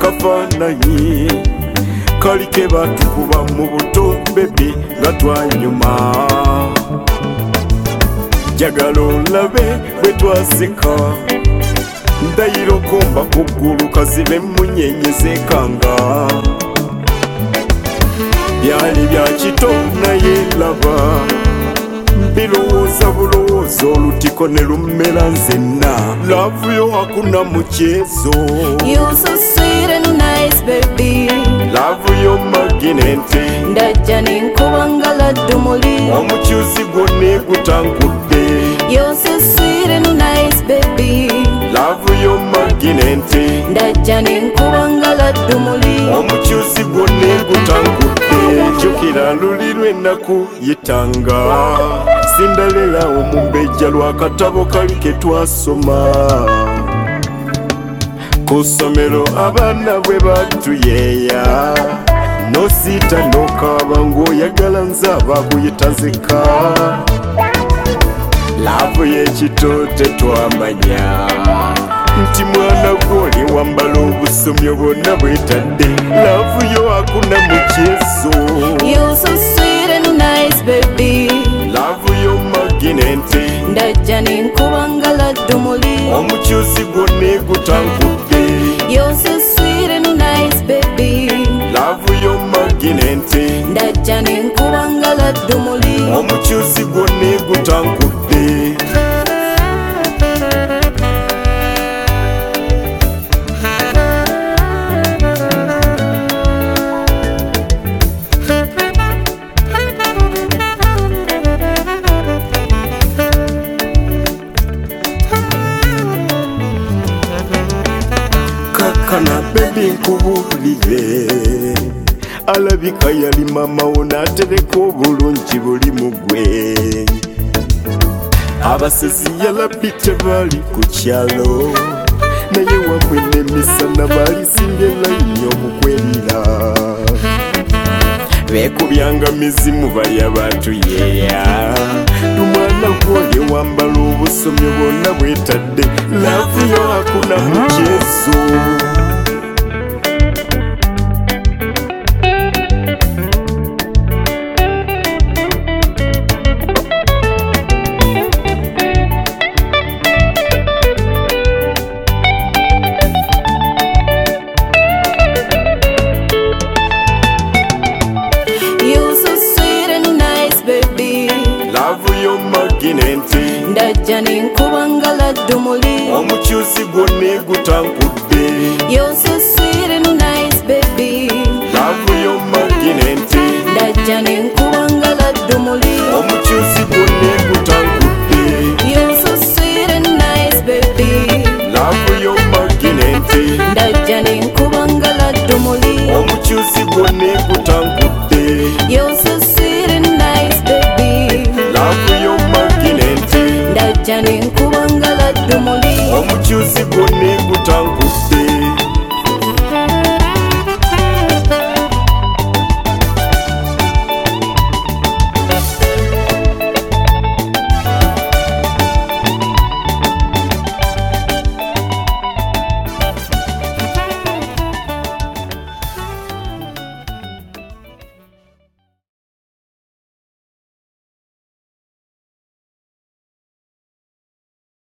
kafaananyi kalike batukuba mu buto bebi nga twanyuma jagala olabe bwe twaseka ndayira okomba ku ggulu kazibe munyenye zekanga byali bya kito naye laba mbirowooza bulowooza olutiko ne lummera nzenna. Laavuyo hakuna mukyezo. You so sweet and nice baby. Laavuyo maginenti ndajja nenkuba nga laddu muli omukyuzi gwonna gutankudde You so sweet and nice baby. Laavuyo maginenti ndajja nenkuba nga laddu muli omukyuzi gwonna gutankudde jjukira luli lw'ennaku yitanga sindalera omumbejja lw'akatabo kali ke twasoma. Ku ssomero abaana bwe batuyeeya. Nosiita n'okaaba ng'oyagala nze abakuyita zeka laavu y'ekito tetwamanya. Nti mwana gwoli wambala obusomyo bwonna bwetadde. Laavu yo akuna mu kyeso You so sweet and nice baby maginenti ndajja nenkuba nga laddu muli omukyuzi gwonna gutankudde You kakana bebi nkubulire alabika yali mamawo n'atereka obulungi buli mu gwe. Abasezi yalabi tebali ku kyalo. Naye wamwe n'emisana balisimbye layini okukwerira bekubyanga mizimu balya batuyeya lumwana gwoli wambala obusomyo bwonna bwetadde. Laavu yo akuna laavu yo maginenti ndajja nenkuba nga laddu muli omukyuzi gwonna gutankudde. You so sweet and nice baby. Laavu yo maginenti ndajja nenkuba nga laddu muli omukyuzi gwonna gutankudde. You so sweet and nice baby. Laavu yo maginenti ndajja nenkuba nga laddu muli omukyuzi